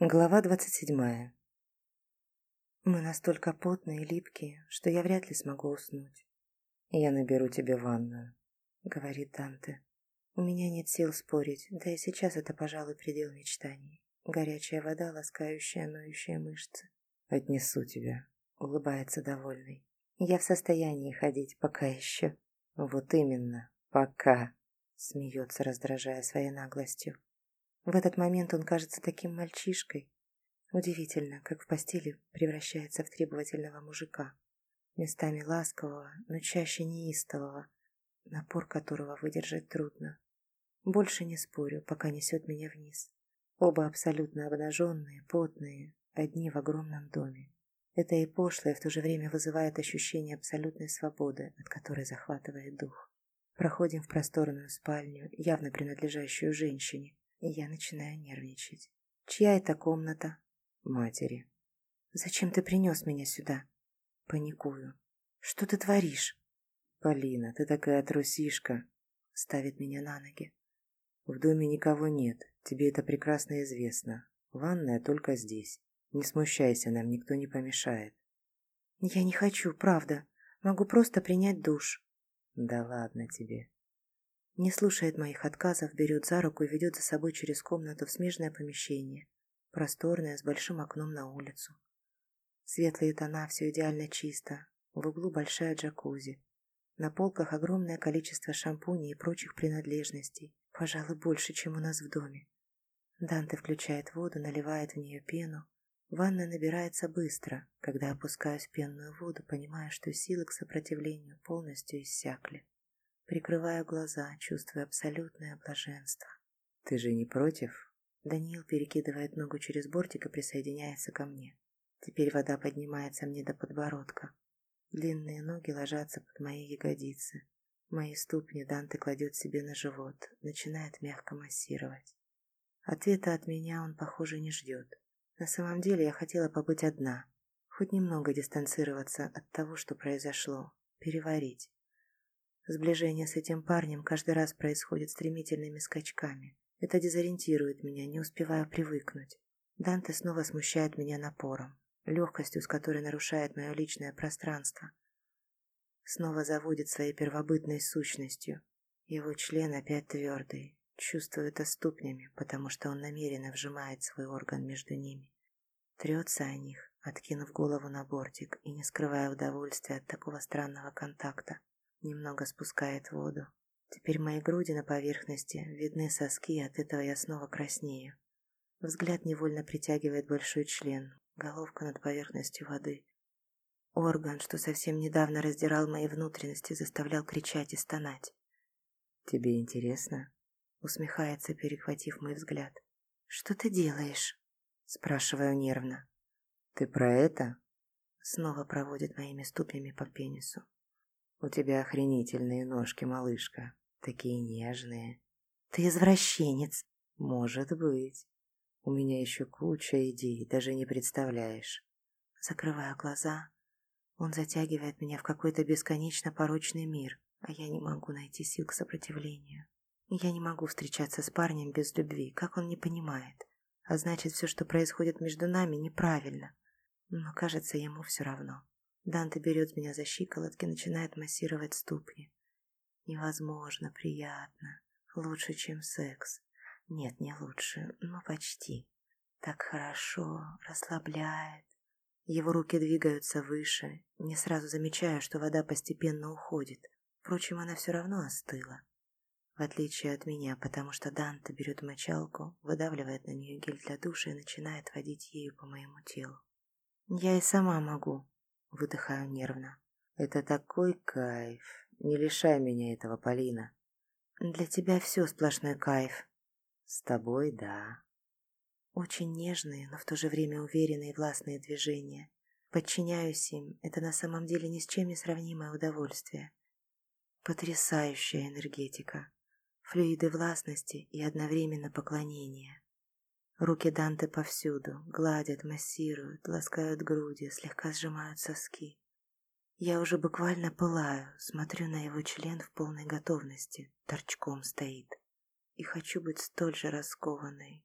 Глава двадцать седьмая. Мы настолько потные и липкие, что я вряд ли смогу уснуть. «Я наберу тебе ванную», — говорит Данте. У меня нет сил спорить, да и сейчас это, пожалуй, предел мечтаний. Горячая вода, ласкающая ноющие мышцы. «Отнесу тебя», — улыбается довольный. «Я в состоянии ходить пока еще». «Вот именно, пока», — смеется, раздражая своей наглостью. В этот момент он кажется таким мальчишкой. Удивительно, как в постели превращается в требовательного мужика. Местами ласкового, но чаще неистового, напор которого выдержать трудно. Больше не спорю, пока несет меня вниз. Оба абсолютно обнаженные, потные, одни в огромном доме. Это и пошлое в то же время вызывает ощущение абсолютной свободы, от которой захватывает дух. Проходим в просторную спальню, явно принадлежащую женщине, и я начинаю нервничать. Чья это комната? Матери. Зачем ты принес меня сюда? Паникую. Что ты творишь? Полина, ты такая трусишка. Ставит меня на ноги. В доме никого нет, тебе это прекрасно известно. Ванная только здесь. Не смущайся, нам никто не помешает. Я не хочу, правда. Могу просто принять душ. Да ладно тебе. Не слушает моих отказов, берет за руку и ведет за собой через комнату в смежное помещение, просторное, с большим окном на улицу. Светлые тона, все идеально чисто, в углу большая джакузи. На полках огромное количество шампуней и прочих принадлежностей, пожалуй, больше, чем у нас в доме. Данте включает воду, наливает в нее пену. Ванна набирается быстро. Когда опускаюсь в пенную воду, понимаю, что силы к сопротивлению полностью иссякли. Прикрываю глаза, чувствуя абсолютное блаженство. «Ты же не против?» Даниил перекидывает ногу через бортик и присоединяется ко мне. Теперь вода поднимается мне до подбородка. Длинные ноги ложатся под мои ягодицы. Мои ступни Данте кладет себе на живот, начинает мягко массировать. Ответа от меня он, похоже, не ждет. На самом деле я хотела побыть одна, хоть немного дистанцироваться от того, что произошло, переварить. Сближение с этим парнем каждый раз происходит стремительными скачками. Это дезориентирует меня, не успеваю привыкнуть. Данте снова смущает меня напором, легкостью, с которой нарушает мое личное пространство. Снова заводит своей первобытной сущностью. Его член опять твердый, чувствует это ступнями, потому что он намеренно вжимает свой орган между ними. Трется о них, откинув голову на бортик и не скрывая удовольствия от такого странного контакта. Немного спускает воду. Теперь мои груди на поверхности, видны соски, от этого я снова краснею. Взгляд невольно притягивает большой член, головка над поверхностью воды. Орган, что совсем недавно раздирал мои внутренности, заставлял кричать и стонать. «Тебе интересно?» — усмехается, перехватив мой взгляд. «Что ты делаешь?» — спрашиваю нервно. «Ты про это?» Снова проводит моими ступнями по пенису. У тебя охренительные ножки, малышка. Такие нежные. Ты извращенец. Может быть. У меня еще куча идей, даже не представляешь. Закрываю глаза. Он затягивает меня в какой-то бесконечно порочный мир, а я не могу найти сил к сопротивлению. Я не могу встречаться с парнем без любви, как он не понимает. А значит, все, что происходит между нами, неправильно. Но кажется, ему все равно. Данте берет меня за щиколотки, начинает массировать ступни. Невозможно, приятно. Лучше, чем секс. Нет, не лучше, но почти. Так хорошо, расслабляет. Его руки двигаются выше. Не сразу замечаю, что вода постепенно уходит. Впрочем, она все равно остыла. В отличие от меня, потому что Данте берет мочалку, выдавливает на нее гель для душа и начинает водить ею по моему телу. Я и сама могу, Выдыхаю нервно. Это такой кайф. Не лишай меня этого, Полина. Для тебя все сплошной кайф. С тобой, да. Очень нежные, но в то же время уверенные властные движения. Подчиняюсь им. Это на самом деле ни с чем не сравнимое удовольствие. Потрясающая энергетика. Флюиды властности и одновременно поклонения. Руки Данте повсюду, гладят, массируют, ласкают груди, слегка сжимают соски. Я уже буквально пылаю, смотрю на его член в полной готовности, торчком стоит. И хочу быть столь же раскованной,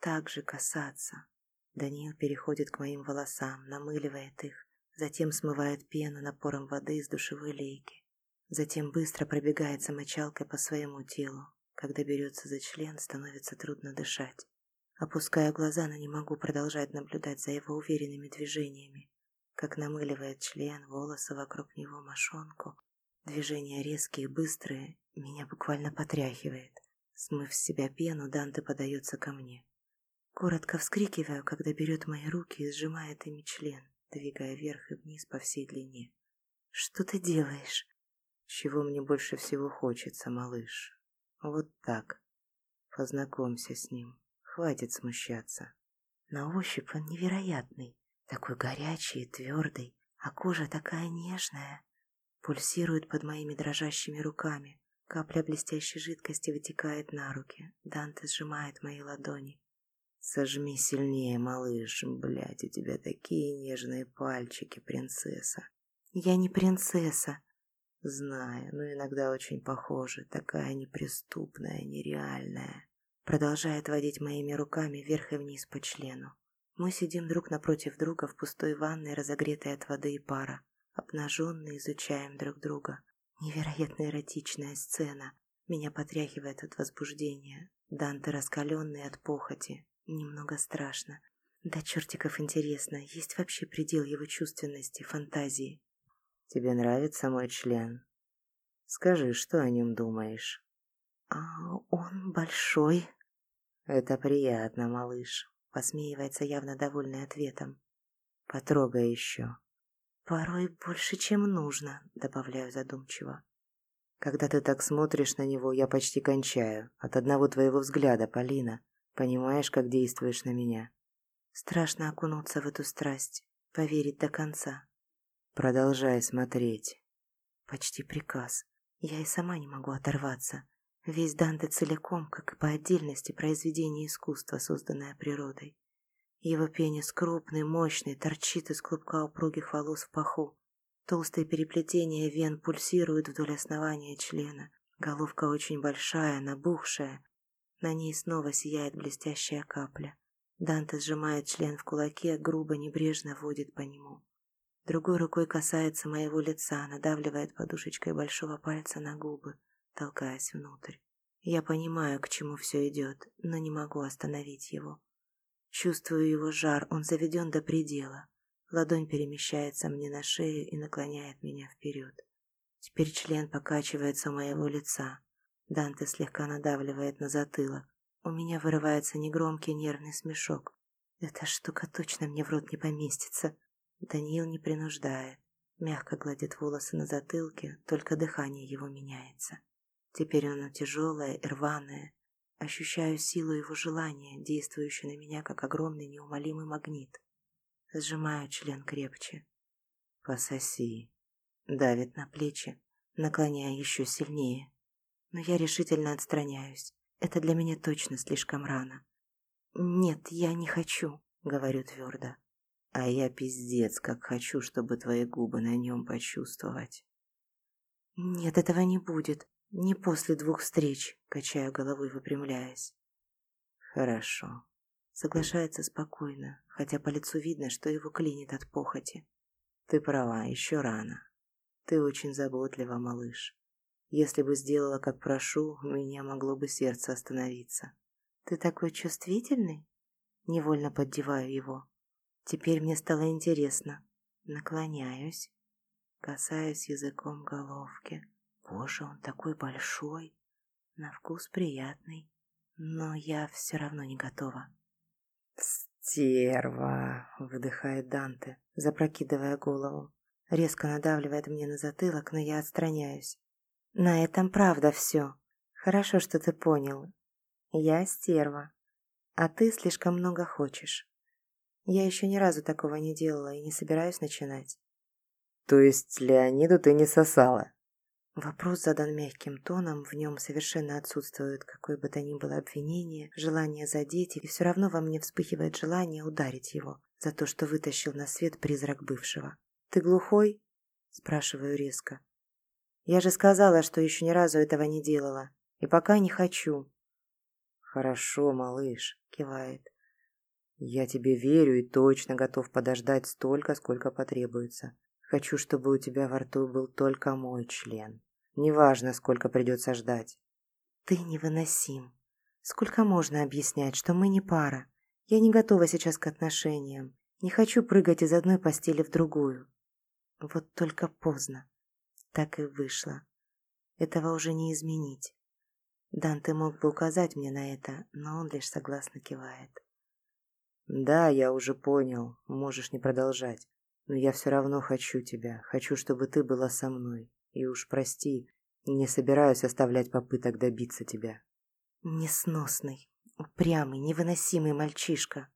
так же касаться, Даниил переходит к моим волосам, намыливает их, затем смывает пену напором воды из душевой лейки. Затем быстро пробегается мочалкой по своему телу. Когда берется за член, становится трудно дышать. Опуская глаза, но не могу продолжать наблюдать за его уверенными движениями. Как намыливает член, волосы вокруг него, мошонку. Движения резкие быстрые, меня буквально потряхивает. Смыв с себя пену, Данте подается ко мне. Коротко вскрикиваю, когда берет мои руки и сжимает ими член, двигая вверх и вниз по всей длине. «Что ты делаешь?» «Чего мне больше всего хочется, малыш?» «Вот так. Познакомься с ним. Хватит смущаться». На ощупь он невероятный, такой горячий и твердый, а кожа такая нежная. Пульсирует под моими дрожащими руками. Капля блестящей жидкости вытекает на руки. Данте сжимает мои ладони. Сожми сильнее, малыш. Блядь, у тебя такие нежные пальчики, принцесса. Я не принцесса. Знаю, но иногда очень похожа. Такая неприступная, нереальная. Продолжает водить моими руками вверх и вниз по члену. Мы сидим друг напротив друга в пустой ванной, разогретой от воды и пара. Обнаженные изучаем друг друга. Невероятно эротичная сцена. Меня потряхивает от возбуждения. Данте раскаленный от похоти. Немного страшно. Да чертиков интересно, есть вообще предел его чувственности, фантазии. Тебе нравится мой член? Скажи, что о нем думаешь? А он большой. Это приятно, малыш. Посмеивается явно довольный ответом. Потрогай еще. Порой больше, чем нужно, добавляю задумчиво. Когда ты так смотришь на него, я почти кончаю. От одного твоего взгляда, Полина. Понимаешь, как действуешь на меня? Страшно окунуться в эту страсть, поверить до конца. Продолжай смотреть. Почти приказ. Я и сама не могу оторваться. Весь Данте целиком, как и по отдельности, произведение искусства, созданное природой. Его пенис крупный, мощный, торчит из клубка упругих волос в паху. Толстые переплетения вен пульсируют вдоль основания члена. Головка очень большая, набухшая, на ней снова сияет блестящая капля. Данте сжимает член в кулаке, грубо, небрежно водит по нему. Другой рукой касается моего лица, надавливает подушечкой большого пальца на губы, толкаясь внутрь. Я понимаю, к чему все идет, но не могу остановить его. Чувствую его жар, он заведен до предела. Ладонь перемещается мне на шею и наклоняет меня вперед. Теперь член покачивается у моего лица. Данте слегка надавливает на затылок. У меня вырывается негромкий нервный смешок. Эта штука точно мне в рот не поместится. Даниил не принуждает. Мягко гладит волосы на затылке, только дыхание его меняется. Теперь оно тяжелое и рваное. Ощущаю силу его желания, действующую на меня, как огромный неумолимый магнит. Сжимаю член крепче. Пососи. Давит на плечи, наклоняя еще сильнее но я решительно отстраняюсь. Это для меня точно слишком рано. «Нет, я не хочу», — говорю твердо. «А я пиздец, как хочу, чтобы твои губы на нем почувствовать». «Нет, этого не будет. Не после двух встреч», — качаю головой, выпрямляясь. «Хорошо», — соглашается спокойно, хотя по лицу видно, что его клинит от похоти. «Ты права, еще рано. Ты очень заботлива, малыш. Если бы сделала, как прошу, у меня могло бы сердце остановиться. Ты такой чувствительный? Невольно поддеваю его. Теперь мне стало интересно. Наклоняюсь. Касаюсь языком головки. Боже, он такой большой. На вкус приятный. Но я все равно не готова. «Стерва!» — выдыхает Данте, запрокидывая голову. Резко надавливает мне на затылок, но я отстраняюсь. На этом правда все. Хорошо, что ты понял. Я стерва. А ты слишком много хочешь. Я еще ни разу такого не делала и не собираюсь начинать. То есть Леониду ты не сосала? Вопрос задан мягким тоном, в нем совершенно отсутствует какое бы то ни было обвинение, желание задеть, и все равно во мне вспыхивает желание ударить его за то, что вытащил на свет призрак бывшего. «Ты глухой?» – спрашиваю резко. Я же сказала, что еще ни разу этого не делала. И пока не хочу. Хорошо, малыш, кивает. Я тебе верю и точно готов подождать столько, сколько потребуется. Хочу, чтобы у тебя во рту был только мой член. Неважно, сколько придется ждать. Ты невыносим. Сколько можно объяснять, что мы не пара? Я не готова сейчас к отношениям. Не хочу прыгать из одной постели в другую. Вот только поздно. Так и вышло. Этого уже не изменить. Данте мог бы указать мне на это, но он лишь согласно кивает. Да, я уже понял, можешь не продолжать. Но я все равно хочу тебя, хочу, чтобы ты была со мной. И уж прости, не собираюсь оставлять попыток добиться тебя. Несносный, упрямый, невыносимый мальчишка.